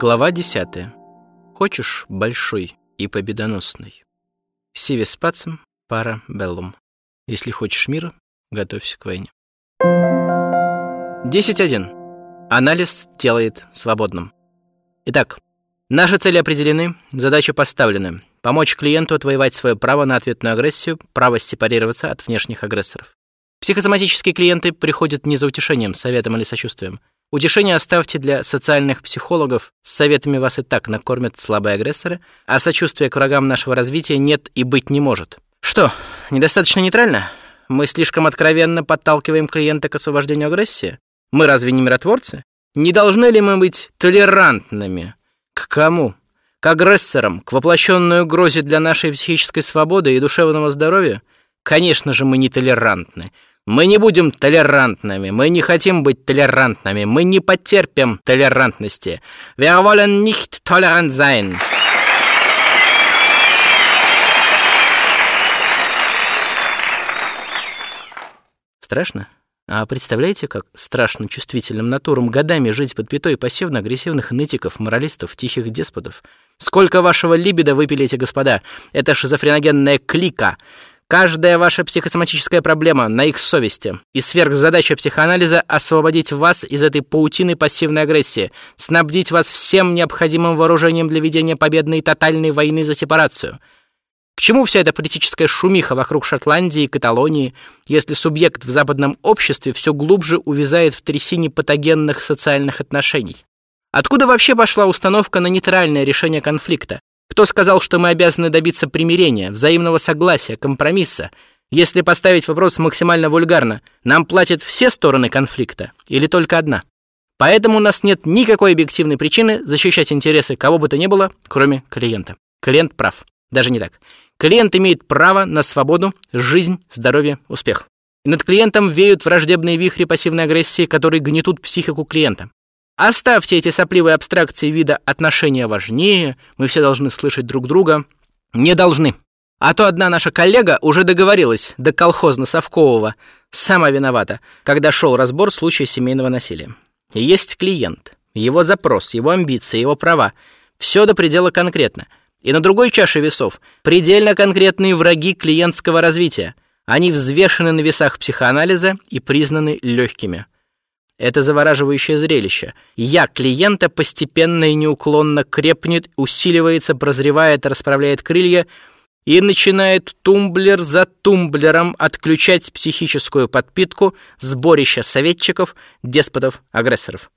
Глава 10. Хочешь большой и победоносный? Сивис пацем, пара беллум. Если хочешь мира, готовься к войне. 10.1. Анализ делает свободным. Итак, наши цели определены, задачи поставлены. Помочь клиенту отвоевать свое право на ответную агрессию, право сепарироваться от внешних агрессоров. Психосоматические клиенты приходят не за утешением, советом или сочувствием. Утешение оставьте для социальных психологов. С советами вас и так накормят слабые агрессоры, а сочувствия к врагам нашего развития нет и быть не может. Что, недостаточно нейтрально? Мы слишком откровенно подталкиваем клиента к освобождению агрессии? Мы разве не миротворцы? Не должны ли мы быть толерантными? К кому? К агрессорам, к воплощенной угрозе для нашей психической свободы и душевного здоровья? Конечно же, мы не толерантны. Мы не будем толерантными, мы не хотим быть толерантными, мы не потерпим толерантности. Wir wollen nicht tolerant sein. Страшно? А представляете, как страшно чувствительным натурам годами жить под пятой пассивно-агрессивных нытиков, моралистов, тихих деспотов? Сколько вашего либидо выпили эти господа? Это шизофреногенная клика — Каждая ваша психосоматическая проблема на их совести. И сверхзадача психоанализа — освободить вас из этой паутины пассивной агрессии, снабдить вас всем необходимым вооружением для ведения победной тотальной войны за сепарацию. К чему вся эта политическая шумиха вокруг Шотландии и Каталонии, если субъект в западном обществе все глубже увязает в трясине патогенных социальных отношений? Откуда вообще пошла установка на нейтральное решение конфликта? Кто сказал, что мы обязаны добиться примирения, взаимного согласия, компромисса? Если поставить вопрос максимально вульгарно, нам платят все стороны конфликта или только одна? Поэтому у нас нет никакой объективной причины защищать интересы кого бы то ни было, кроме клиента. Клиент прав. Даже не так. Клиент имеет право на свободу, жизнь, здоровье, успех. И над клиентом веют враждебные вихри пассивной агрессии, которые гнетут психику клиента. Оставьте эти сопливые абстракции вида «отношения важнее», «мы все должны слышать друг друга». Не должны. А то одна наша коллега уже договорилась до колхозно-совкового, сама виновата, когда шел разбор случая семейного насилия. Есть клиент, его запрос, его амбиции, его права. Все до предела конкретно. И на другой чаше весов предельно конкретные враги клиентского развития. Они взвешены на весах психоанализа и признаны легкими. Это завораживающее зрелище. Я клиента постепенно и неуклонно крепнет, усиливается, прозревает, расправляет крылья и начинает тумблер за тумблером отключать психическую подпитку сборища советчиков, деспотов, агрессоров.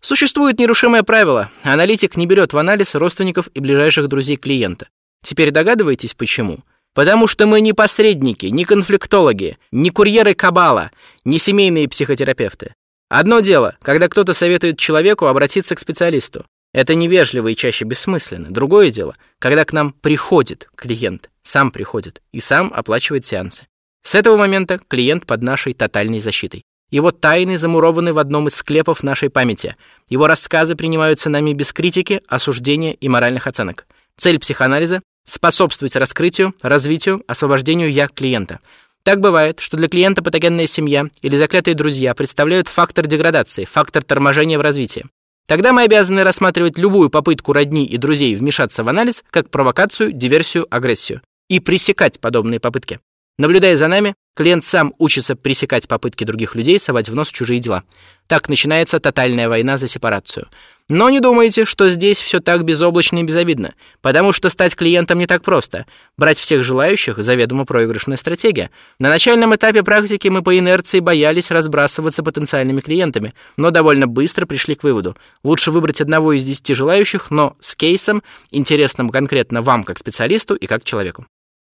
Существует нерушимое правило. Аналитик не берет в анализ родственников и ближайших друзей клиента. Теперь догадываетесь, почему? Потому что мы не посредники, не конфликтологи, не курьеры кабала, не семейные психотерапевты. Одно дело, когда кто-то советует человеку обратиться к специалисту. Это невежливо и чаще бессмысленно. Другое дело, когда к нам приходит клиент, сам приходит и сам оплачивает сеансы. С этого момента клиент под нашей тотальной защитой. Его тайны замурованы в одном из склепов нашей памяти. Его рассказы принимаются нами без критики, осуждения и моральных оценок. Цель психоанализа — способствовать раскрытию, развитию, освобождению «я» клиента — так бывает, что для клиента патогенная семья или заклятые друзья представляют фактор деградации, фактор торможения в развитии. Тогда мы обязаны рассматривать любую попытку родни и друзей вмешаться в анализ как провокацию, диверсию, агрессию и пресекать подобные попытки. Наблюдая за нами, клиент сам учится пресекать попытки других людей совать в нос чужие дела. Так начинается тотальная война за сепарацию. Но не думайте, что здесь все так безоблачно и безобидно, потому что стать клиентом не так просто. Брать всех желающих – заведомо проигрышная стратегия. На начальном этапе практики мы по инерции боялись разбрасываться потенциальными клиентами, но довольно быстро пришли к выводу. Лучше выбрать одного из десяти желающих, но с кейсом, интересным конкретно вам как специалисту и как человеку.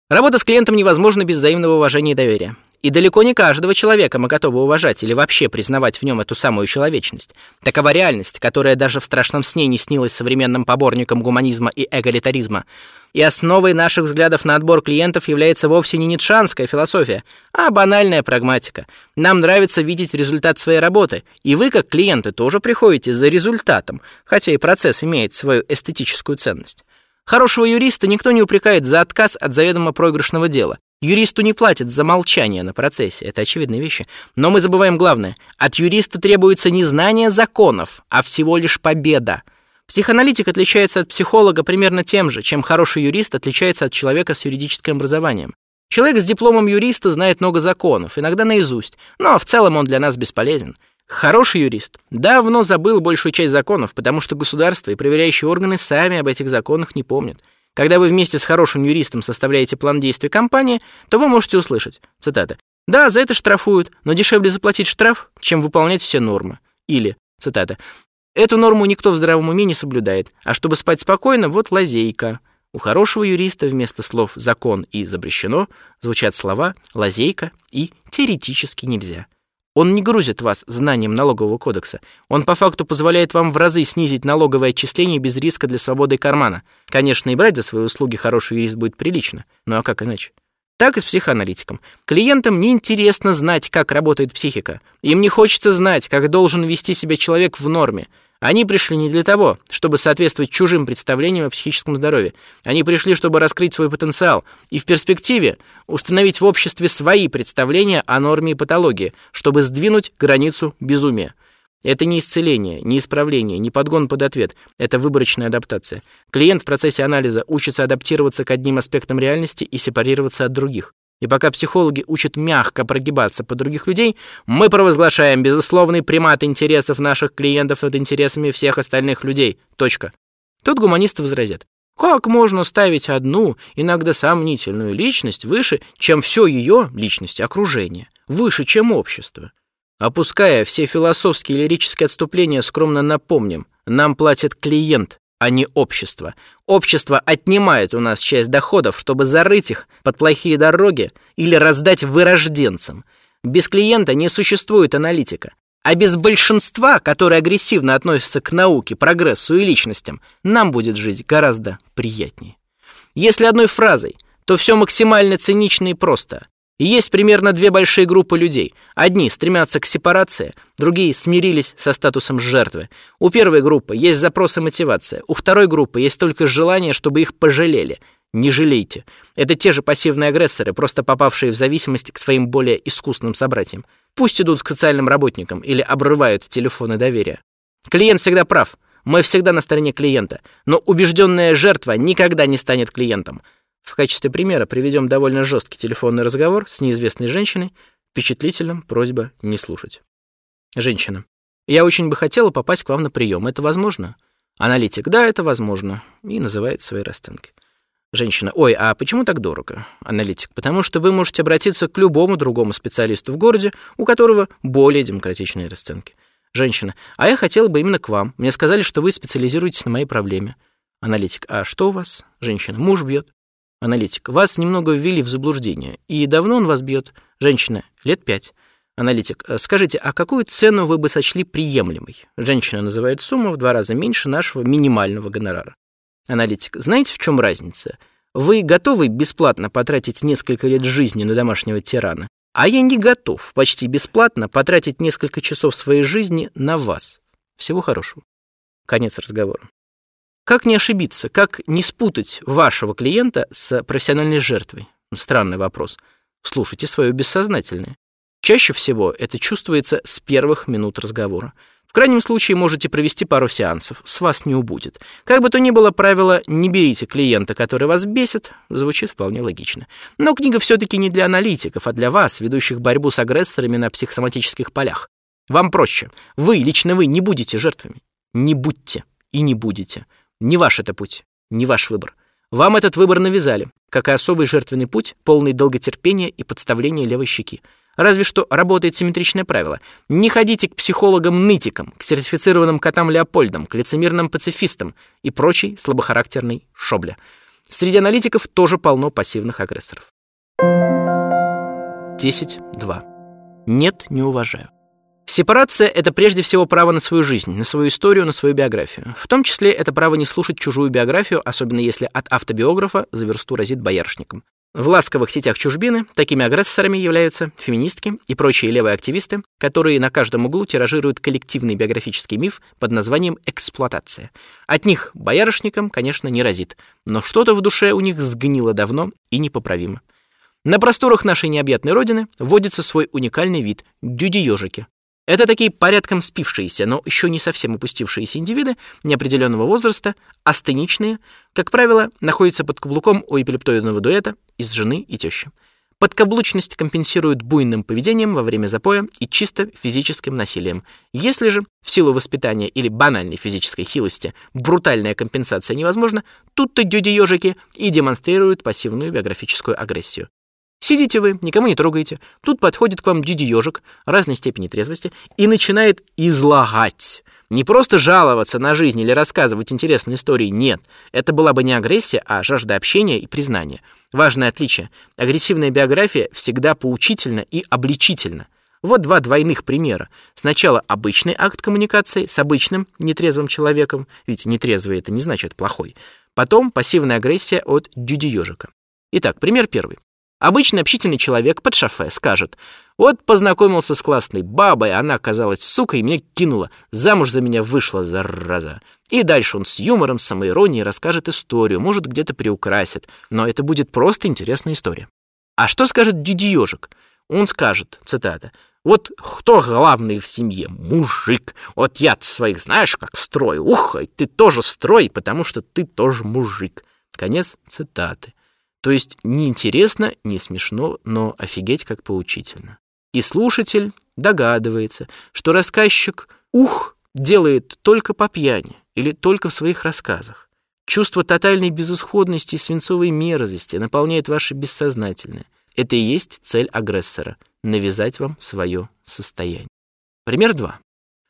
Работа с клиентом невозможна без взаимного уважения и доверия. И далеко не каждого человека мы готовы уважать или вообще признавать в нем эту самую человечность. Такова реальность, которая даже в страшном сне не снилась современным поборникам гуманизма и эгалитаризма. И основой наших взглядов на отбор клиентов является вовсе не ницшанская философия, а банальная прагматика. Нам нравится видеть результат своей работы, и вы, как клиенты, тоже приходите за результатом, хотя и процесс имеет свою эстетическую ценность. Хорошего юриста никто не упрекает за отказ от заведомо проигрышного дела. Юристу не платят за молчание на процессе, это очевидные вещи. Но мы забываем главное. От юриста требуется не знание законов, а всего лишь победа. Психоаналитик отличается от психолога примерно тем же, чем хороший юрист отличается от человека с юридическим образованием. Человек с дипломом юриста знает много законов, иногда наизусть, но в целом он для нас бесполезен. Хороший юрист давно забыл большую часть законов, потому что государство и проверяющие органы сами об этих законах не помнят. Когда вы вместе с хорошим юристом составляете план действий компании, то вы можете услышать, цитата, «Да, за это штрафуют, но дешевле заплатить штраф, чем выполнять все нормы». Или, цитата, «Эту норму никто в здравом уме не соблюдает, а чтобы спать спокойно, вот лазейка». У хорошего юриста вместо слов «закон» и «запрещено» звучат слова «лазейка» и «теоретически нельзя». Он не грузит вас знанием налогового кодекса. Он по факту позволяет вам в разы снизить налоговое отчисление без риска для свободы кармана. Конечно, и брать за свои услуги хороший юрист будет прилично. Ну а как иначе? Так и с психоаналитиком. Клиентам неинтересно знать, как работает психика. Им не хочется знать, как должен вести себя человек в норме. Они пришли не для того, чтобы соответствовать чужим представлениям о психическом здоровье. Они пришли, чтобы раскрыть свой потенциал и в перспективе установить в обществе свои представления о норме и патологии, чтобы сдвинуть границу безумия. Это не исцеление, не исправление, не подгон под ответ. Это выборочная адаптация. Клиент в процессе анализа учится адаптироваться к одним аспектам реальности и сепарироваться от других. И пока психологи учат мягко прогибаться под других людей, мы провозглашаем безусловный примат интересов наших клиентов над интересами всех остальных людей. Точка. Тут гуманисты возразят. Как можно ставить одну, иногда сомнительную личность выше, чем все ее, личности, окружение, выше, чем общество? Опуская все философские и лирические отступления, скромно напомним, нам платит клиент, а не общество. Общество отнимает у нас часть доходов, чтобы зарыть их под плохие дороги или раздать вырожденцам. Без клиента не существует аналитика. А без большинства, которое агрессивно относится к науке, прогрессу и личностям, нам будет жить гораздо приятнее. Если одной фразой, то все максимально цинично и просто. Есть примерно две большие группы людей. Одни стремятся к сепарации, другие смирились со статусом жертвы. У первой группы есть запрос и мотивация, у второй группы есть только желание, чтобы их пожалели. Не жалейте. Это те же пассивные агрессоры, просто попавшие в зависимость к своим более искусным собратьям. Пусть идут к социальным работникам или обрывают телефоны доверия. Клиент всегда прав. Мы всегда на стороне клиента. Но убежденная жертва никогда не станет клиентом. В качестве примера приведем довольно жесткий телефонный разговор с неизвестной женщиной, впечатлительным просьба не слушать. Женщина. Я очень бы хотела попасть к вам на прием. Это возможно? Аналитик. Да, это возможно. И называет свои расценки. Женщина. Ой, а почему так дорого? Аналитик. Потому что вы можете обратиться к любому другому специалисту в городе, у которого более демократичные расценки. Женщина. А я хотела бы именно к вам. Мне сказали, что вы специализируетесь на моей проблеме. Аналитик. А что у вас? Женщина. Муж бьет. Аналитик. Вас немного ввели в заблуждение. И давно он вас бьет? Женщина. Лет пять. Аналитик. Скажите, а какую цену вы бы сочли приемлемой? Женщина называет сумму в два раза меньше нашего минимального гонорара. Аналитик. Знаете, в чем разница? Вы готовы бесплатно потратить несколько лет жизни на домашнего тирана, а я не готов почти бесплатно потратить несколько часов своей жизни на вас. Всего хорошего. Конец разговора. Как не ошибиться, как не спутать вашего клиента с профессиональной жертвой? Странный вопрос. Слушайте свое бессознательное. Чаще всего это чувствуется с первых минут разговора. В крайнем случае можете провести пару сеансов, с вас не убудет. Как бы то ни было, правило «не берите клиента, который вас бесит» звучит вполне логично. Но книга все-таки не для аналитиков, а для вас, ведущих борьбу с агрессорами на психосоматических полях. Вам проще. Вы, лично вы, не будете жертвами. Не будьте и не будете. Не ваш это путь, не ваш выбор. Вам этот выбор навязали, как и особый жертвенный путь, полный долготерпения и подставления левой щеки. Разве что работает симметричное правило. Не ходите к психологам-нытикам, к сертифицированным котам-леопольдам, к лицемерным пацифистам и прочей слабохарактерной шобле. Среди аналитиков тоже полно пассивных агрессоров. 10.2. Нет, не уважаю. Сепарация — это прежде всего право на свою жизнь, на свою историю, на свою биографию. В том числе это право не слушать чужую биографию, особенно если от автобиографа за версту разит боярышником. В ласковых сетях чужбины такими агрессорами являются феминистки и прочие левые активисты, которые на каждом углу тиражируют коллективный биографический миф под названием «эксплуатация». От них боярышникам, конечно, не разит, но что-то в душе у них сгнило давно и непоправимо. На просторах нашей необъятной родины вводится свой уникальный вид – дюди-ежики, Это такие порядком спившиеся, но еще не совсем упустившиеся индивиды неопределенного возраста, астеничные, как правило, находятся под каблуком у эпилептоидного дуэта из жены и тещи. Подкаблучность компенсируют буйным поведением во время запоя и чисто физическим насилием. Если же в силу воспитания или банальной физической хилости брутальная компенсация невозможна, тут-то дюди-ежики и демонстрируют пассивную биографическую агрессию. Сидите вы, никому не трогаете. Тут подходит к вам дюди-ежик разной степени трезвости и начинает излагать. Не просто жаловаться на жизнь или рассказывать интересные истории, нет. Это была бы не агрессия, а жажда общения и признания. Важное отличие. Агрессивная биография всегда поучительна и обличительна. Вот два двойных примера. Сначала обычный акт коммуникации с обычным нетрезвым человеком, ведь нетрезвый это не значит плохой. Потом пассивная агрессия от дюди-ежика. Итак, пример первый. Обычный общительный человек под шофе скажет, вот познакомился с классной бабой, она оказалась сукой и меня кинула, замуж за меня вышла, зараза. И дальше он с юмором, самоиронией расскажет историю, может, где-то приукрасит, но это будет просто интересная история. А что скажет Дюди Он скажет, цитата, вот кто главный в семье? Мужик. Вот я своих знаешь, как строю. Ух, ты тоже строй, потому что ты тоже мужик. Конец цитаты. То есть не интересно, не смешно, но офигеть как поучительно. И слушатель догадывается, что рассказчик «ух» делает только по пьяни или только в своих рассказах. Чувство тотальной безысходности и свинцовой мерзости наполняет ваше бессознательное. Это и есть цель агрессора — навязать вам свое состояние. Пример 2.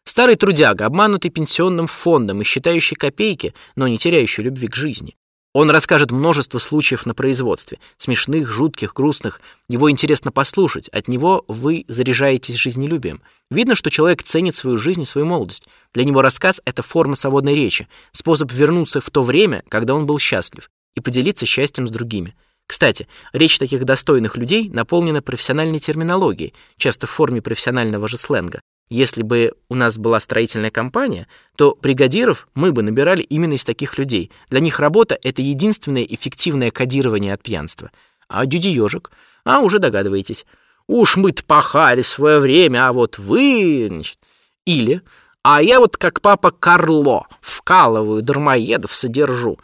Старый трудяга, обманутый пенсионным фондом и считающий копейки, но не теряющий любви к жизни. Он расскажет множество случаев на производстве, смешных, жутких, грустных. Его интересно послушать, от него вы заряжаетесь жизнелюбием. Видно, что человек ценит свою жизнь и свою молодость. Для него рассказ — это форма свободной речи, способ вернуться в то время, когда он был счастлив, и поделиться счастьем с другими. Кстати, речь таких достойных людей наполнена профессиональной терминологией, часто в форме профессионального же сленга. Если бы у нас была строительная компания, то бригадиров мы бы набирали именно из таких людей. Для них работа — это единственное эффективное кодирование от пьянства. А дюди-ежик? А, уже догадываетесь. Уж мы-то пахали свое время, а вот вы... Значит. Или... А я вот как папа Карло вкалываю, дармоедов содержу.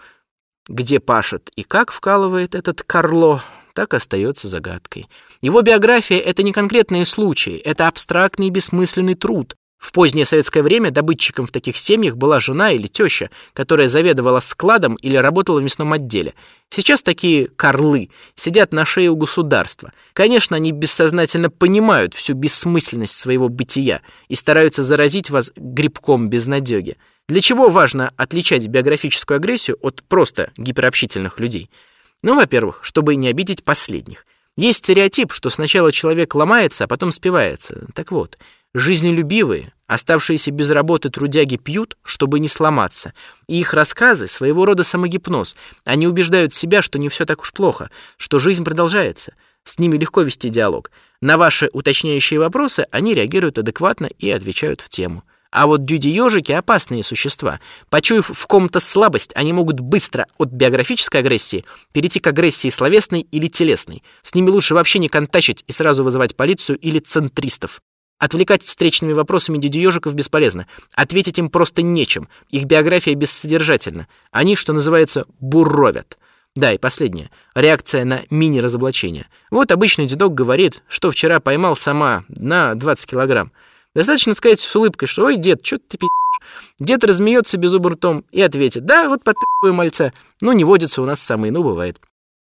Где пашет и как вкалывает этот Карло, так остается загадкой. Его биография — это не конкретные случаи, это абстрактный бессмысленный труд. В позднее советское время добытчиком в таких семьях была жена или теща, которая заведовала складом или работала в мясном отделе. Сейчас такие «корлы» сидят на шее у государства. Конечно, они бессознательно понимают всю бессмысленность своего бытия и стараются заразить вас грибком безнадёги. Для чего важно отличать биографическую агрессию от просто гиперобщительных людей? Ну, во-первых, чтобы не обидеть последних. Есть стереотип, что сначала человек ломается, а потом спивается. Так вот, жизнелюбивые, оставшиеся без работы трудяги пьют, чтобы не сломаться. И их рассказы — своего рода самогипноз. Они убеждают себя, что не все так уж плохо, что жизнь продолжается. С ними легко вести диалог. На ваши уточняющие вопросы они реагируют адекватно и отвечают в тему. А вот дюди-ежики — опасные существа. Почуяв в ком-то слабость, они могут быстро от биографической агрессии перейти к агрессии словесной или телесной. С ними лучше вообще не контачить и сразу вызывать полицию или центристов. Отвлекать встречными вопросами дюди-ежиков бесполезно. Ответить им просто нечем. Их биография бессодержательна. Они, что называется, буровят. Да, и последнее. Реакция на мини-разоблачение. Вот обычный дедок говорит, что вчера поймал сама на 20 килограмм. Достаточно сказать с улыбкой, что «Ой, дед, что ты пи***ь?» Дед размеется беззубым ртом и ответит «Да, вот подпи***ю мальца». Ну, не водится у нас самый, ну, бывает.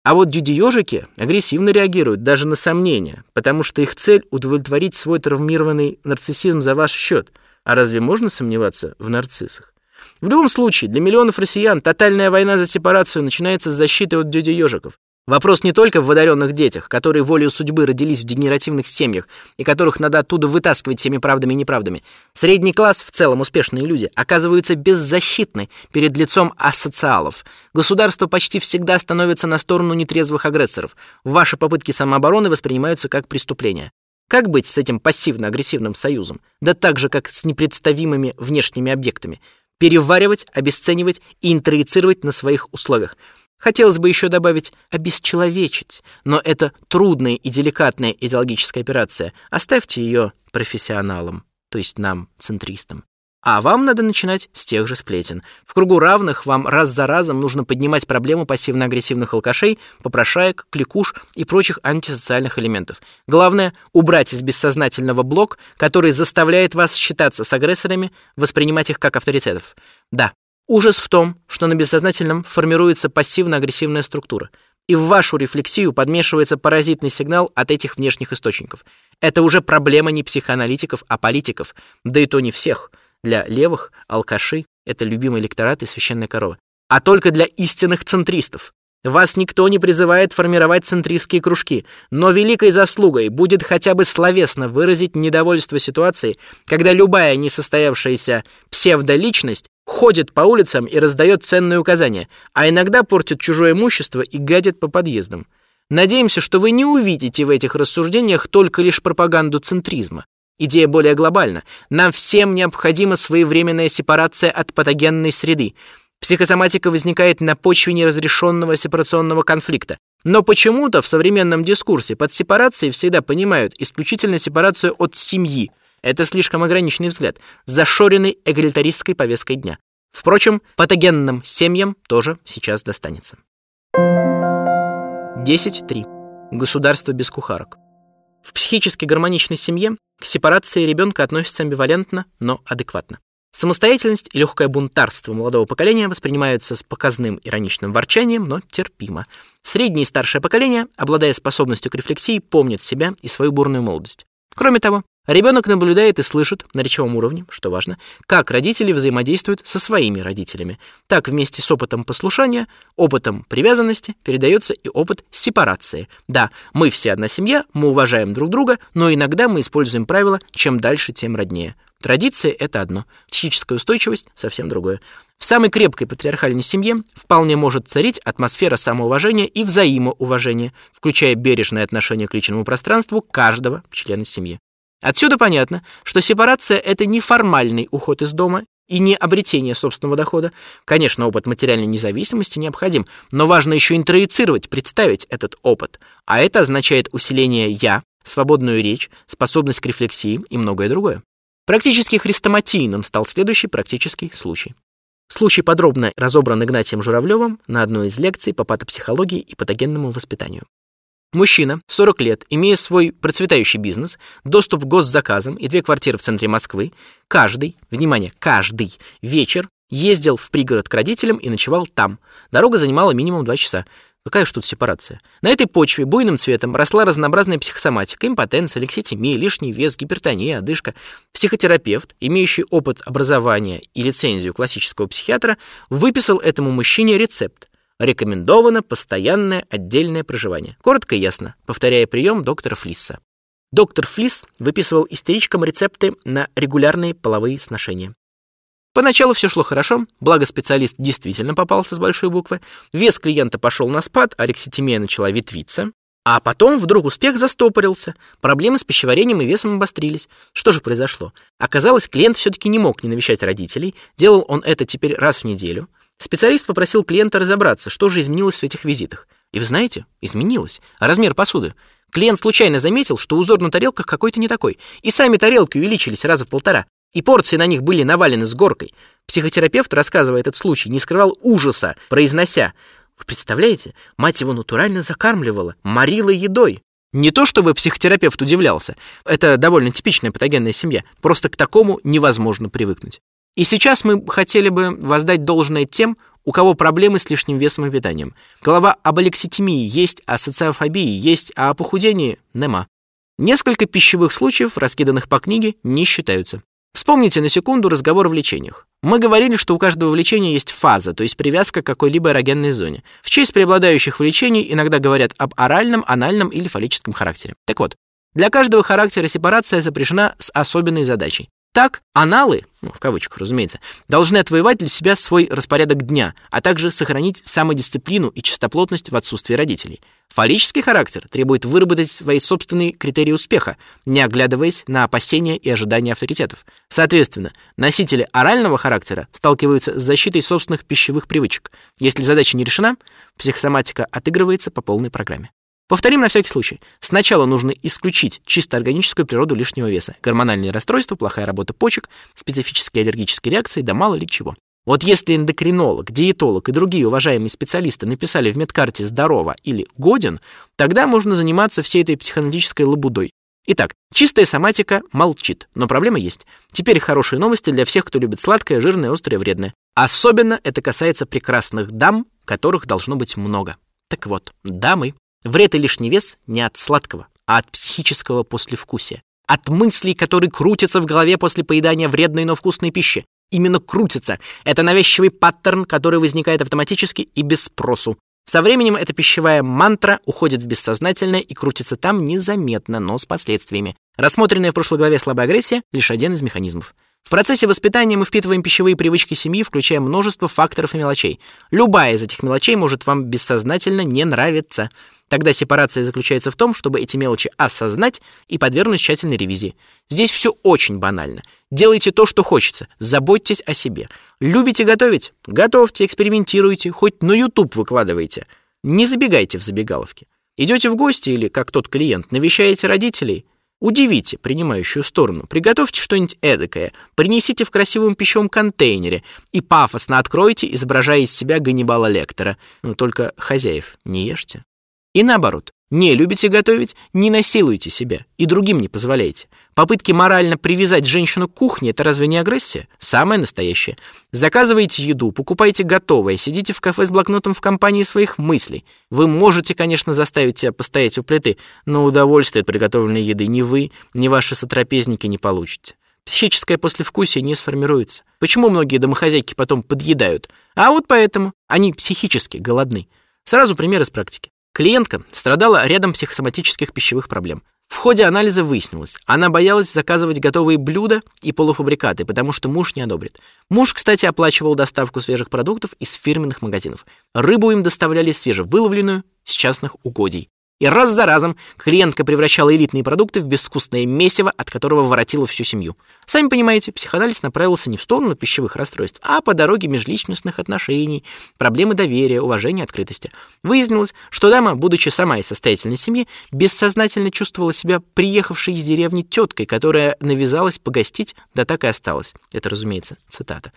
А вот дюди-ежики агрессивно реагируют даже на сомнения, потому что их цель — удовлетворить свой травмированный нарциссизм за ваш счет. А разве можно сомневаться в нарциссах? В любом случае, для миллионов россиян тотальная война за сепарацию начинается с защиты от дюди-ежиков. Вопрос не только в одаренных детях, которые волею судьбы родились в дегенеративных семьях и которых надо оттуда вытаскивать всеми правдами и неправдами. Средний класс, в целом успешные люди, оказываются беззащитны перед лицом асоциалов. Государство почти всегда становится на сторону нетрезвых агрессоров. Ваши попытки самообороны воспринимаются как преступление. Как быть с этим пассивно-агрессивным союзом? Да так же, как с непредставимыми внешними объектами. Переваривать, обесценивать и интроицировать на своих условиях – Хотелось бы еще добавить «обесчеловечить», но это трудная и деликатная идеологическая операция. Оставьте ее профессионалам. то есть нам, центристам. А вам надо начинать с тех же сплетен. В кругу равных вам раз за разом нужно поднимать проблему пассивно-агрессивных алкашей, попрошаек, кликуш и прочих антисоциальных элементов. Главное — убрать из бессознательного блок, который заставляет вас считаться с агрессорами, воспринимать их как авторитетов. Да, ужас в том, что на бессознательном формируется пассивно-агрессивная структура, и в вашу рефлексию подмешивается паразитный сигнал от этих внешних источников. Это уже проблема не психоаналитиков, а политиков, да и то не всех — для левых алкаши — это любимый электорат и священная корова. А только для истинных центристов. Вас никто не призывает формировать центристские кружки, но великой заслугой будет хотя бы словесно выразить недовольство ситуацией, когда любая несостоявшаяся псевдоличность ходит по улицам и раздает ценные указания, а иногда портит чужое имущество и гадит по подъездам. Надеемся, что вы не увидите в этих рассуждениях только лишь пропаганду центризма. Идея более глобальна. Нам всем необходима своевременная сепарация от патогенной среды. Психосоматика возникает на почве неразрешенного сепарационного конфликта. Но почему-то в современном дискурсе под сепарацией всегда понимают исключительно сепарацию от семьи. Это слишком ограниченный взгляд, зашоренный эгалитаристской повесткой дня. Впрочем, патогенным семьям тоже сейчас достанется. 10.3. Государство без кухарок. В психически гармоничной семье к сепарации ребенка относятся амбивалентно, но адекватно. Самостоятельность и легкое бунтарство молодого поколения воспринимаются с показным ироничным ворчанием, но терпимо. Среднее и старшее поколение, обладая способностью к рефлексии, помнят себя и свою бурную молодость. Кроме того, Ребенок наблюдает и слышит на речевом уровне, что важно, как родители взаимодействуют со своими родителями. Так вместе с опытом послушания, опытом привязанности передается и опыт сепарации. Да, мы все одна семья, мы уважаем друг друга, но иногда мы используем правило «чем дальше, тем роднее». Традиции — это одно, психическая устойчивость — совсем другое. В самой крепкой патриархальной семье вполне может царить атмосфера самоуважения и взаимоуважения, включая бережное отношение к личному пространству каждого члена семьи. Отсюда понятно, что сепарация — это не формальный уход из дома и не обретение собственного дохода. Конечно, опыт материальной независимости необходим, но важно еще интроицировать, представить этот опыт. А это означает усиление «я», свободную речь, способность к рефлексии и многое другое. Практически хрестоматийным стал следующий практический случай. Случай подробно разобран Игнатием Журавлевым на одной из лекций по патопсихологии и патогенному воспитанию. Мужчина, 40 лет, имея свой процветающий бизнес, доступ к госзаказам и две квартиры в центре Москвы, каждый, внимание, каждый вечер ездил в пригород к родителям и ночевал там. Дорога занимала минимум 2 часа. Какая уж тут сепарация. На этой почве буйным цветом росла разнообразная психосоматика, импотенция, лекситимия, лишний вес, гипертония, одышка. Психотерапевт, имеющий опыт образования и лицензию классического психиатра, выписал этому мужчине рецепт Рекомендовано постоянное отдельное проживание. Коротко и ясно, повторяя прием доктора Флисса. Доктор Флис выписывал истеричкам рецепты на регулярные половые сношения. Поначалу все шло хорошо, благо специалист действительно попался с большой буквы. Вес клиента пошел на спад, а рекситимия начала ветвиться. А потом вдруг успех застопорился, проблемы с пищеварением и весом обострились. Что же произошло? Оказалось, клиент все-таки не мог не навещать родителей, делал он это теперь раз в неделю. Специалист попросил клиента разобраться, что же изменилось в этих визитах. И вы знаете, изменилось. Размер посуды. Клиент случайно заметил, что узор на тарелках какой-то не такой. И сами тарелки увеличились раза в полтора. И порции на них были навалены с горкой. Психотерапевт, рассказывая этот случай, не скрывал ужаса, произнося «Вы представляете, мать его натурально закармливала, морила едой». Не то чтобы психотерапевт удивлялся, это довольно типичная патогенная семья, просто к такому невозможно привыкнуть. И сейчас мы хотели бы воздать должное тем, у кого проблемы с лишним весом и питанием. Голова об алекситимии есть, о социофобии есть, а о похудении нема. Несколько пищевых случаев, раскиданных по книге, не считаются. Вспомните на секунду разговор о влечениях. Мы говорили, что у каждого влечения есть фаза, то есть привязка к какой-либо эрогенной зоне. В честь преобладающих влечений иногда говорят об оральном, анальном или фаллическом характере. Так вот, для каждого характера сепарация запрещена с особенной задачей. Так, аналы, ну, в кавычках, разумеется, должны отвоевать для себя свой распорядок дня, а также сохранить самодисциплину и чистоплотность в отсутствии родителей. Фаллический характер требует выработать свои собственные критерии успеха, не оглядываясь на опасения и ожидания авторитетов. Соответственно, носители орального характера сталкиваются с защитой собственных пищевых привычек. Если задача не решена, психосоматика отыгрывается по полной программе. Повторим на всякий случай. Сначала нужно исключить чисто органическую природу лишнего веса, гормональные расстройства, плохая работа почек, специфические аллергические реакции, да мало ли чего. Вот если эндокринолог, диетолог и другие уважаемые специалисты написали в медкарте «здорово» или «годен», тогда можно заниматься всей этой психоаналитической лабудой. Итак, чистая соматика молчит, но проблема есть. Теперь хорошие новости для всех, кто любит сладкое, жирное, острое, вредное. Особенно это касается прекрасных дам, которых должно быть много. Так вот, дамы, вред и лишний вес не от сладкого, а от психического послевкусия. От мыслей, которые крутятся в голове после поедания вредной, но вкусной пищи именно крутится. Это навязчивый паттерн, который возникает автоматически и без спросу. Со временем эта пищевая мантра уходит в бессознательное и крутится там незаметно, но с последствиями. Рассмотренная в прошлой главе слабая агрессия — лишь один из механизмов. В процессе воспитания мы впитываем пищевые привычки семьи, включая множество факторов и мелочей. Любая из этих мелочей может вам бессознательно не нравиться. Тогда сепарация заключается в том, чтобы эти мелочи осознать и подвергнуть тщательной ревизии. Здесь все очень банально. Делайте то, что хочется. Заботьтесь о себе. Любите готовить? Готовьте, экспериментируйте, хоть на YouTube выкладывайте. Не забегайте в забегаловки. Идете в гости или, как тот клиент, навещаете родителей? Удивите принимающую сторону. Приготовьте что-нибудь эдакое. Принесите в красивом пищевом контейнере и пафосно откройте, изображая из себя Ганнибала Лектора. Но только хозяев не ешьте. И наоборот, не любите готовить, не насилуйте себя и другим не позволяйте. Попытки морально привязать женщину к кухне — это разве не агрессия? Самое настоящее. Заказываете еду, покупаете готовое, сидите в кафе с блокнотом в компании своих мыслей. Вы можете, конечно, заставить себя постоять у плиты, но удовольствие от приготовленной еды ни вы, ни ваши сотрапезники не получите. Психическое послевкусие не сформируется. Почему многие домохозяйки потом подъедают? А вот поэтому. Они психически голодны. Сразу пример из практики. Клиентка страдала рядом психосоматических пищевых проблем. В ходе анализа выяснилось, она боялась заказывать готовые блюда и полуфабрикаты, потому что муж не одобрит. Муж, кстати, оплачивал доставку свежих продуктов из фирменных магазинов. Рыбу им доставляли свежевыловленную с частных угодий. И раз за разом клиентка превращала элитные продукты в безвкусное месиво, от которого воротила всю семью. Сами понимаете, психоанализ направился не в сторону пищевых расстройств, а по дороге межличностных отношений, проблемы доверия, уважения, открытости. Выяснилось, что дама, будучи сама из состоятельной семьи, бессознательно чувствовала себя приехавшей из деревни теткой, которая навязалась погостить, да так и осталась. Это, разумеется, цитата.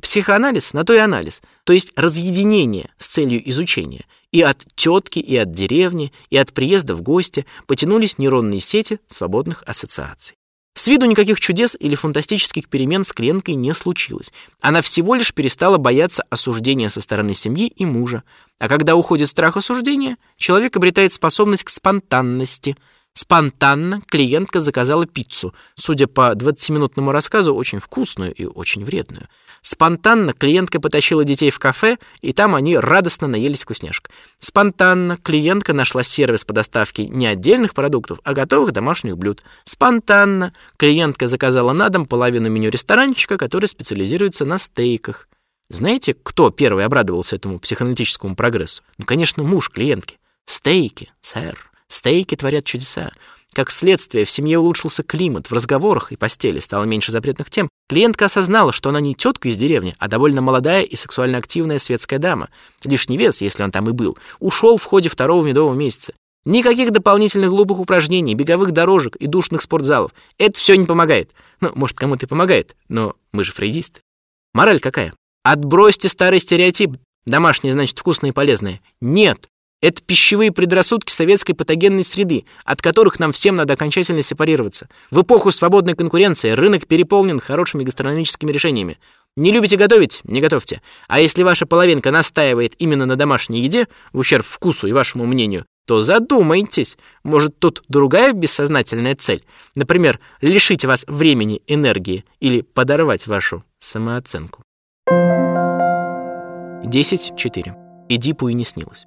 Психоанализ на то и анализ, то есть разъединение с целью изучения – и от тетки, и от деревни, и от приезда в гости потянулись нейронные сети свободных ассоциаций. С виду никаких чудес или фантастических перемен с клиенткой не случилось. Она всего лишь перестала бояться осуждения со стороны семьи и мужа. А когда уходит страх осуждения, человек обретает способность к спонтанности. Спонтанно клиентка заказала пиццу, судя по 20-минутному рассказу, очень вкусную и очень вредную. Спонтанно клиентка потащила детей в кафе, и там они радостно наелись вкусняшек. Спонтанно клиентка нашла сервис по доставке не отдельных продуктов, а готовых домашних блюд. Спонтанно клиентка заказала на дом половину меню ресторанчика, который специализируется на стейках. Знаете, кто первый обрадовался этому психоаналитическому прогрессу? Ну, конечно, муж клиентки. Стейки, сэр. Стейки творят чудеса. Как следствие, в семье улучшился климат, в разговорах и постели стало меньше запретных тем. Клиентка осознала, что она не тетка из деревни, а довольно молодая и сексуально активная светская дама. Лишний вес, если он там и был, ушел в ходе второго медового месяца. Никаких дополнительных глупых упражнений, беговых дорожек и душных спортзалов. Это все не помогает. Ну, может, кому-то и помогает, но мы же фрейдисты. Мораль какая? Отбросьте старый стереотип. Домашнее значит вкусное и полезное. Нет, это пищевые предрассудки советской патогенной среды, от которых нам всем надо окончательно сепарироваться. В эпоху свободной конкуренции рынок переполнен хорошими гастрономическими решениями. Не любите готовить? Не готовьте. А если ваша половинка настаивает именно на домашней еде, в ущерб вкусу и вашему мнению, то задумайтесь. Может, тут другая бессознательная цель? Например, лишить вас времени, энергии или подорвать вашу самооценку. 10.4. Эдипу и не снилось.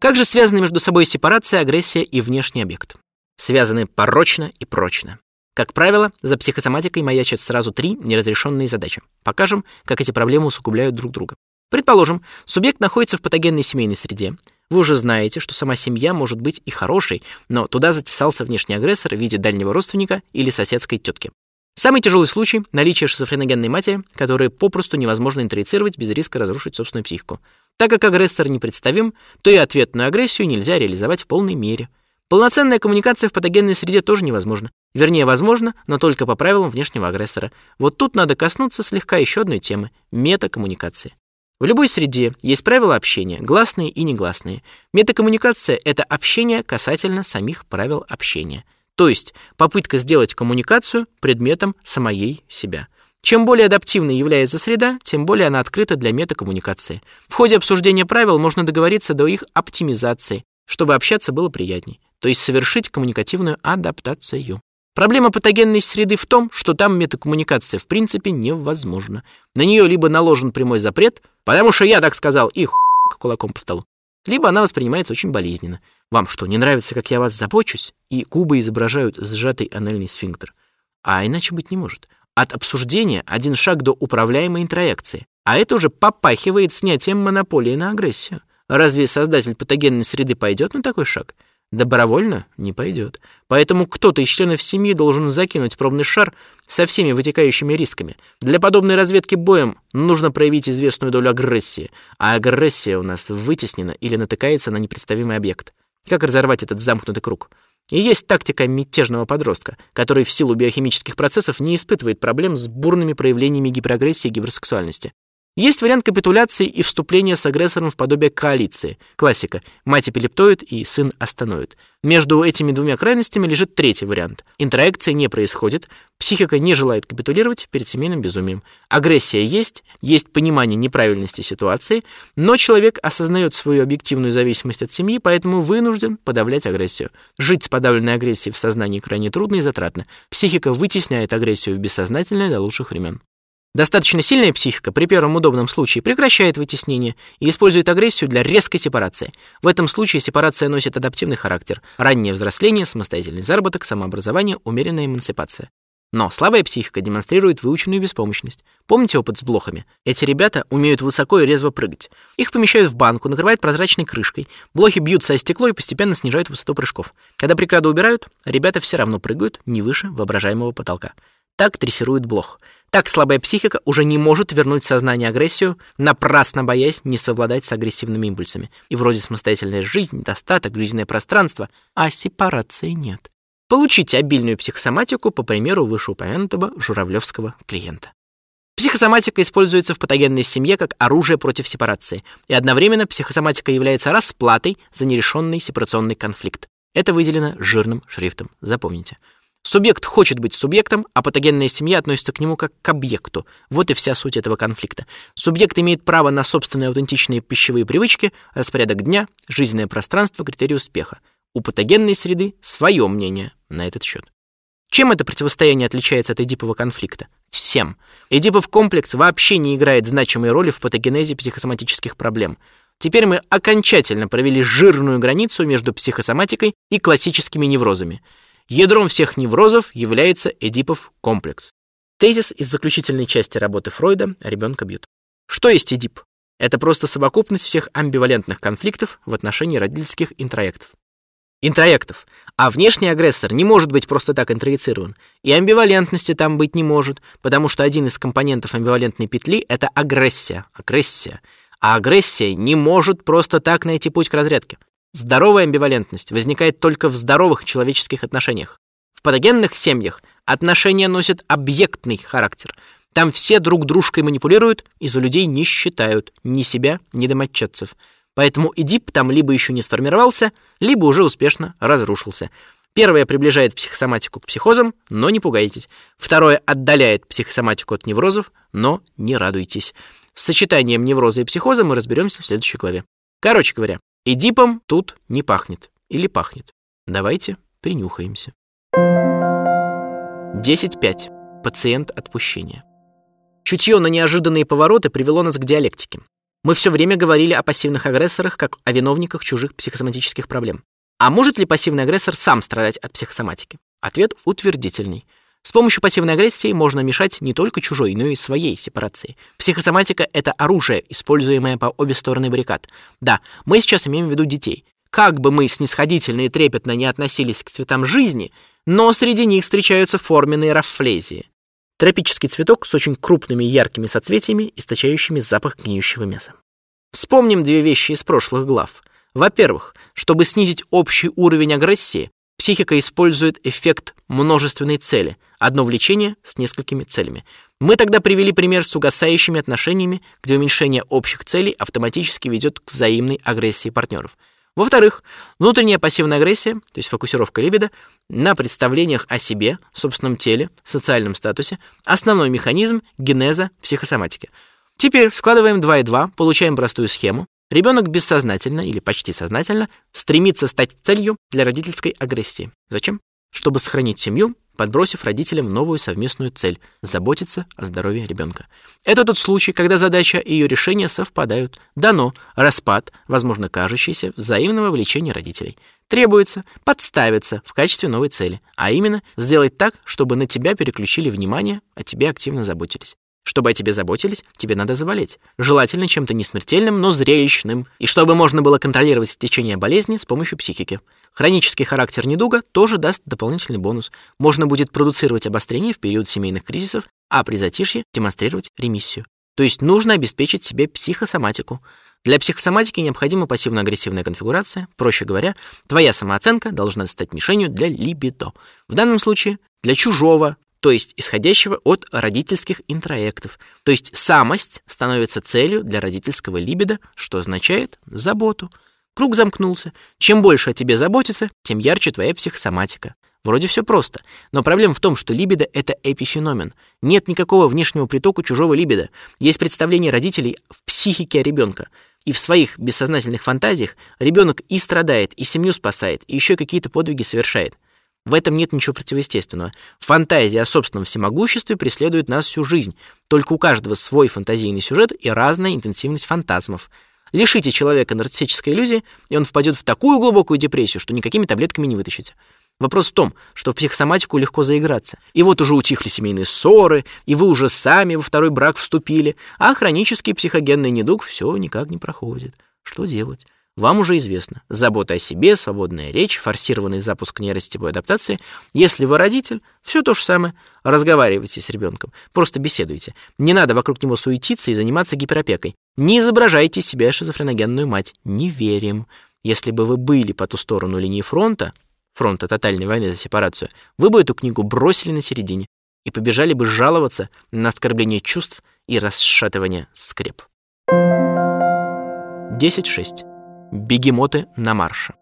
Как же связаны между собой сепарация, агрессия и внешний объект? Связаны порочно и прочно. Как правило, за психосоматикой маячат сразу три неразрешенные задачи. Покажем, как эти проблемы усугубляют друг друга. Предположим, субъект находится в патогенной семейной среде. Вы уже знаете, что сама семья может быть и хорошей, но туда затесался внешний агрессор в виде дальнего родственника или соседской тетки. Самый тяжелый случай – наличие шизофреногенной матери, которую попросту невозможно интроицировать без риска разрушить собственную психику. Так как агрессор непредставим, то и ответную агрессию нельзя реализовать в полной мере. Полноценная коммуникация в патогенной среде тоже невозможна. Вернее, возможно, но только по правилам внешнего агрессора. Вот тут надо коснуться слегка еще одной темы – метакоммуникации. В любой среде есть правила общения, гласные и негласные. Метакоммуникация — это общение касательно самих правил общения. То есть попытка сделать коммуникацию предметом самой себя. Чем более адаптивной является среда, тем более она открыта для метакоммуникации. В ходе обсуждения правил можно договориться до их оптимизации, чтобы общаться было приятней, то есть совершить коммуникативную адаптацию. Проблема патогенной среды в том, что там метакоммуникация в принципе невозможна. На нее либо наложен прямой запрет, потому что я так сказал, и кулаком по столу, либо она воспринимается очень болезненно. Вам что, не нравится, как я вас забочусь? И губы изображают сжатый анальный сфинктер. А иначе быть не может. От обсуждения один шаг до управляемой интроекции. А это уже попахивает снятием монополии на агрессию. Разве создатель патогенной среды пойдет на такой шаг? Добровольно не пойдет. Поэтому кто-то из членов семьи должен закинуть пробный шар со всеми вытекающими рисками. Для подобной разведки боем нужно проявить известную долю агрессии, а агрессия у нас вытеснена или натыкается на непредставимый объект. Как разорвать этот замкнутый круг? И есть тактика мятежного подростка, который в силу биохимических процессов не испытывает проблем с бурными проявлениями гиперагрессии и гиперсексуальности. Есть вариант капитуляции и вступления с агрессором в подобие коалиции. Классика. Мать эпилептоид и сын остановит. Между этими двумя крайностями лежит третий вариант. Интеракции не происходит, психика не желает капитулировать перед семейным безумием. Агрессия есть, есть понимание неправильности ситуации, но человек осознает свою объективную зависимость от семьи, поэтому вынужден подавлять агрессию. Жить с подавленной агрессией в сознании крайне трудно и затратно. Психика вытесняет агрессию в бессознательное до лучших времен. Достаточно сильная психика при первом удобном случае прекращает вытеснение и использует агрессию для резкой сепарации. В этом случае сепарация носит адаптивный характер: раннее взросление, самостоятельный заработок, самообразование, умеренная эмансипация. Но слабая психика демонстрирует выученную беспомощность. Помните опыт с блохами? Эти ребята умеют высоко и резво прыгать. Их помещают в банку, накрывают прозрачной крышкой. Блохи бьются о стекло и постепенно снижают высоту прыжков. Когда преграду убирают, ребята все равно прыгают не выше воображаемого потолка. Так дрессируют блох. Так слабая психика уже не может вернуть сознание агрессию, напрасно боясь не совладать с агрессивными импульсами. И вроде самостоятельная жизнь, достаток, жизненное пространство, а сепарации нет. Получите обильную психосоматику по примеру вышеупомянутого журавлевского клиента. Психосоматика используется в патогенной семье как оружие против сепарации, и одновременно психосоматика является расплатой за нерешенный сепарационный конфликт. Это выделено жирным шрифтом. Запомните. Субъект хочет быть субъектом, а патогенная семья относится к нему как к объекту. Вот и вся суть этого конфликта. Субъект имеет право на собственные аутентичные пищевые привычки, распорядок дня, жизненное пространство, критерии успеха. У патогенной среды свое мнение на этот счет. Чем это противостояние отличается от эдипового конфликта? Всем. Эдипов комплекс вообще не играет значимой роли в патогенезе психосоматических проблем. Теперь мы окончательно провели жирную границу между психосоматикой и классическими неврозами – Ядром всех неврозов является Эдипов комплекс. Тезис из заключительной части работы Фройда «Ребенка бьют». Что есть Эдип? Это просто совокупность всех амбивалентных конфликтов в отношении родительских интроектов. Интроектов. А внешний агрессор не может быть просто так интроицирован. И амбивалентности там быть не может, потому что один из компонентов амбивалентной петли — это агрессия. Агрессия. А агрессия не может просто так найти путь к разрядке. Здоровая амбивалентность возникает только в здоровых человеческих отношениях. В патогенных семьях отношения носят объектный характер. Там все друг дружкой манипулируют и за людей не считают ни себя, ни домочадцев. Поэтому Эдип там либо еще не сформировался, либо уже успешно разрушился. Первое приближает психосоматику к психозам, но не пугайтесь. Второе отдаляет психосоматику от неврозов, но не радуйтесь. С сочетанием невроза и психоза мы разберемся в следующей главе. Короче говоря, Эдипом тут не пахнет. Или пахнет. Давайте принюхаемся. 10.5. Пациент отпущения. Чутье на неожиданные повороты привело нас к диалектике. Мы все время говорили о пассивных агрессорах как о виновниках чужих психосоматических проблем. А может ли пассивный агрессор сам страдать от психосоматики? Ответ утвердительный. С помощью пассивной агрессии можно мешать не только чужой, но и своей сепарации. Психосоматика — это оружие, используемое по обе стороны баррикад. Да, мы сейчас имеем в виду детей. Как бы мы снисходительно и трепетно не относились к цветам жизни, но среди них встречаются форменные рафлезии. Тропический цветок с очень крупными яркими соцветиями, источающими запах гниющего мяса. Вспомним две вещи из прошлых глав. Во-первых, чтобы снизить общий уровень агрессии, психика использует эффект множественной цели, одно влечение с несколькими целями. Мы тогда привели пример с угасающими отношениями, где уменьшение общих целей автоматически ведет к взаимной агрессии партнеров. Во-вторых, внутренняя пассивная агрессия, то есть фокусировка либидо, на представлениях о себе, собственном теле, социальном статусе, основной механизм генеза психосоматики. Теперь складываем 2 и 2, получаем простую схему. Ребенок бессознательно или почти сознательно стремится стать целью для родительской агрессии. Зачем? Чтобы сохранить семью, подбросив родителям новую совместную цель – заботиться о здоровье ребенка. Это тот случай, когда задача и ее решение совпадают. Дано распад, возможно, кажущийся, взаимного влечения родителей. Требуется подставиться в качестве новой цели, а именно сделать так, чтобы на тебя переключили внимание, а тебе активно заботились. Чтобы о тебе заботились, тебе надо заболеть. Желательно чем-то несмертельным, но зрелищным. И чтобы можно было контролировать течение болезни с помощью психики. Хронический характер недуга тоже даст дополнительный бонус. Можно будет продуцировать обострение в период семейных кризисов, а при затишье демонстрировать ремиссию. То есть нужно обеспечить себе психосоматику. Для психосоматики необходима пассивно-агрессивная конфигурация. Проще говоря, твоя самооценка должна стать мишенью для либидо. В данном случае для чужого, то есть исходящего от родительских интроектов. То есть самость становится целью для родительского либидо, что означает заботу. Круг замкнулся. Чем больше о тебе заботится, тем ярче твоя психосоматика. Вроде все просто, но проблема в том, что либидо — это эпифеномен. Нет никакого внешнего притока чужого либидо. Есть представление родителей в психике ребенка. И в своих бессознательных фантазиях ребенок и страдает, и семью спасает, и еще какие-то подвиги совершает. В этом нет ничего противоестественного. Фантазия о собственном всемогуществе преследует нас всю жизнь. Только у каждого свой фантазийный сюжет и разная интенсивность фантазмов. Лишите человека нарциссической иллюзии, и он впадет в такую глубокую депрессию, что никакими таблетками не вытащите. Вопрос в том, что в психосоматику легко заиграться. И вот уже утихли семейные ссоры, и вы уже сами во второй брак вступили, а хронический психогенный недуг все никак не проходит. Что делать? Вам уже известно. Забота о себе, свободная речь, форсированный запуск нейросетевой адаптации. Если вы родитель, все то же самое. Разговаривайте с ребенком, просто беседуйте. Не надо вокруг него суетиться и заниматься гиперопекой. Не изображайте себя шизофреногенную мать. Не верим. Если бы вы были по ту сторону линии фронта, фронта тотальной войны за сепарацию, вы бы эту книгу бросили на середине и побежали бы жаловаться на оскорбление чувств и расшатывание скреп. 10.6. Бегемоты на марше.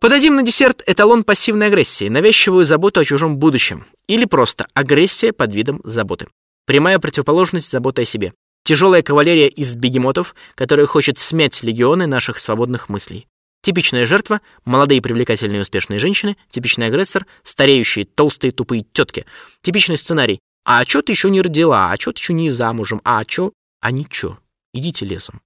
Подадим на десерт эталон пассивной агрессии, навязчивую заботу о чужом будущем, или просто агрессия под видом заботы. Прямая противоположность заботы о себе. Тяжелая кавалерия из бегемотов, которая хочет смять легионы наших свободных мыслей. Типичная жертва – молодые привлекательные успешные женщины, типичный агрессор – стареющие толстые тупые тетки. Типичный сценарий – а чё ты еще не родила, а чё ты еще не замужем, а чё? А ничего, идите лесом.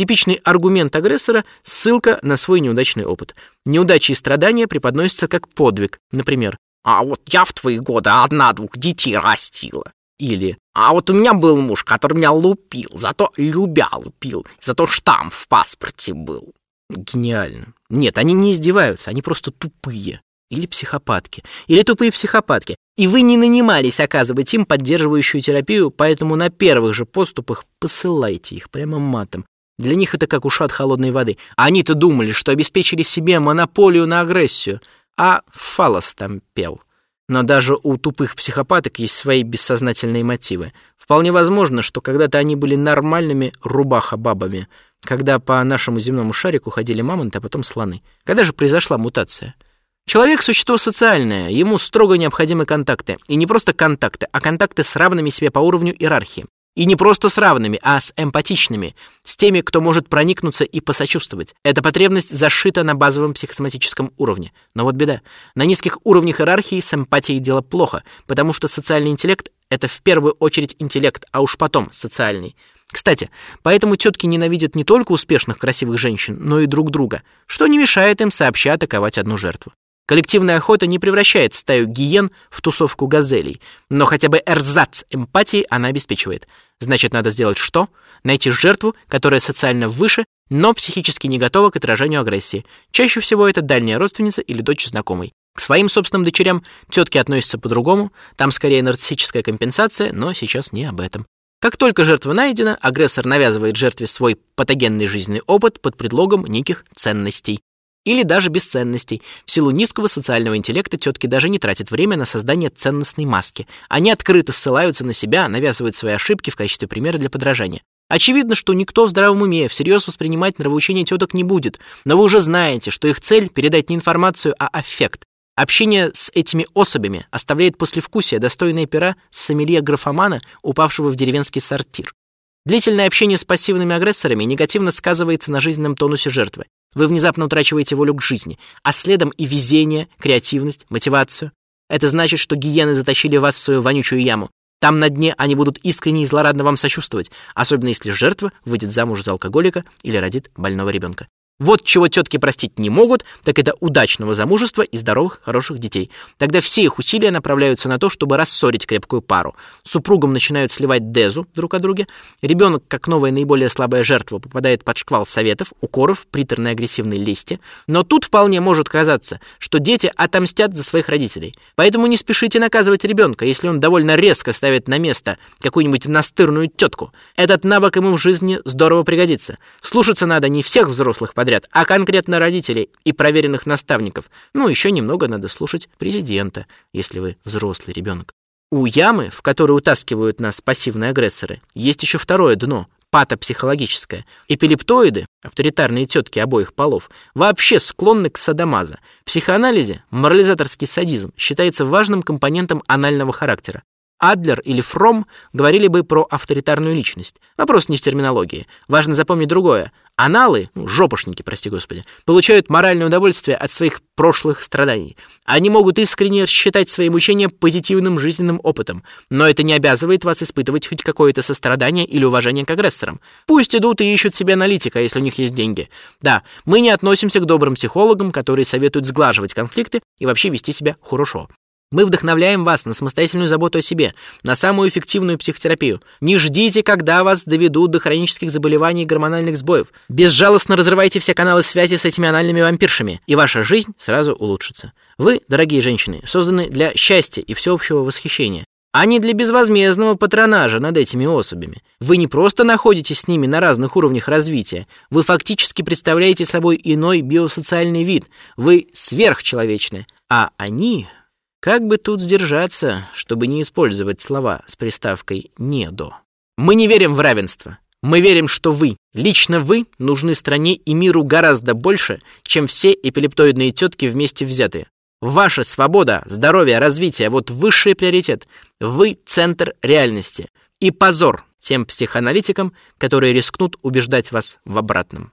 Типичный аргумент агрессора – ссылка на свой неудачный опыт. Неудачи и страдания преподносятся как подвиг. Например, «А вот я в твои годы одна-двух детей растила». Или «А вот у меня был муж, который меня лупил, зато любя лупил, зато штамп в паспорте был». Гениально. Нет, они не издеваются, они просто тупые. Или психопатки. Или тупые психопатки. И вы не нанимались оказывать им поддерживающую терапию, поэтому на первых же поступах посылайте их прямо матом. Для них это как ушат холодной воды. Они-то думали, что обеспечили себе монополию на агрессию, а фалос там пел. Но даже у тупых психопаток есть свои бессознательные мотивы. Вполне возможно, что когда-то они были нормальными рубаха-бабами, когда по нашему земному шарику ходили мамонты, а потом слоны. Когда же произошла мутация? Человек – существо социальное, ему строго необходимы контакты. И не просто контакты, а контакты с равными себе по уровню иерархии. И не просто с равными, а с эмпатичными, с теми, кто может проникнуться и посочувствовать. Эта потребность зашита на базовом психосоматическом уровне. Но вот беда. На низких уровнях иерархии с эмпатией дело плохо, потому что социальный интеллект — это в первую очередь интеллект, а уж потом социальный. Кстати, поэтому тетки ненавидят не только успешных красивых женщин, но и друг друга, что не мешает им сообща атаковать одну жертву. Коллективная охота не превращает стаю гиен в тусовку газелей, но хотя бы эрзац эмпатии она обеспечивает. Значит, надо сделать что? Найти жертву, которая социально выше, но психически не готова к отражению агрессии. Чаще всего это дальняя родственница или дочь знакомой. К своим собственным дочерям тетки относятся по-другому, там скорее нарциссическая компенсация, но сейчас не об этом. Как только жертва найдена, агрессор навязывает жертве свой патогенный жизненный опыт под предлогом неких ценностей. Или даже бесценностей. В силу низкого социального интеллекта тетки даже не тратят время на создание ценностной маски. Они открыто ссылаются на себя, навязывают свои ошибки в качестве примера для подражания. Очевидно, что никто в здравом уме всерьез воспринимать нравоучение теток не будет, но вы уже знаете, что их цель — передать не информацию, а аффект. Общение с этими особями оставляет послевкусие, достойное пера сомелье-графомана, упавшего в деревенский сортир. Длительное общение с пассивными агрессорами негативно сказывается на жизненном тонусе жертвы. Вы внезапно утрачиваете волю к жизни, а следом и везение, креативность, мотивацию. Это значит, что гиены затащили вас в свою вонючую яму. Там на дне они будут искренне и злорадно вам сочувствовать, особенно если жертва выйдет замуж за алкоголика или родит больного ребенка. Вот чего тетки простить не могут, так это удачного замужества и здоровых, хороших детей. Тогда все их усилия направляются на то, чтобы рассорить крепкую пару. Супругам начинают сливать дезу друг о друге. Ребенок, как новая наиболее слабая жертва, попадает под шквал советов, укоров, приторной агрессивной лести. Но тут вполне может казаться, что дети отомстят за своих родителей. Поэтому не спешите наказывать ребенка, если он довольно резко ставит на место какую-нибудь настырную тетку. Этот навык ему в жизни здорово пригодится. Слушаться надо не всех взрослых подряд, подряд, а конкретно родителей и проверенных наставников. Ну, еще немного надо слушать президента, если вы взрослый ребенок. У ямы, в которую утаскивают нас пассивные агрессоры, есть еще второе дно патопсихологическое. Эпилептоиды, авторитарные тетки обоих полов, вообще склонны к садомазо. В психоанализе морализаторский садизм считается важным компонентом анального характера. Адлер или Фром говорили бы про авторитарную личность. Вопрос не в терминологии. Важно запомнить другое. Аналы, ну, жопошники, прости господи, получают моральное удовольствие от своих прошлых страданий. Они могут искренне считать свои мучения позитивным жизненным опытом, но это не обязывает вас испытывать хоть какое-то сострадание или уважение к агрессорам. Пусть идут и ищут себе аналитика, если у них есть деньги. Да, мы не относимся к добрым психологам, которые советуют сглаживать конфликты и вообще вести себя хорошо. Мы вдохновляем вас на самостоятельную заботу о себе, на самую эффективную психотерапию. Не ждите, когда вас доведут до хронических заболеваний и гормональных сбоев. Безжалостно разрывайте все каналы связи с этими анальными вампиршами, и ваша жизнь сразу улучшится. Вы, дорогие женщины, созданы для счастья и всеобщего восхищения, а не для безвозмездного патронажа над этими особями. Вы не просто находитесь с ними на разных уровнях развития, вы фактически представляете собой иной биосоциальный вид, вы сверхчеловечны, а они как бы тут сдержаться, чтобы не использовать слова с приставкой «недо»? Мы не верим в равенство. Мы верим, что вы, лично вы, нужны стране и миру гораздо больше, чем все эпилептоидные тетки вместе взятые. Ваша свобода, здоровье, развитие – вот высший приоритет. Вы – центр реальности. И позор тем психоаналитикам, которые рискнут убеждать вас в обратном.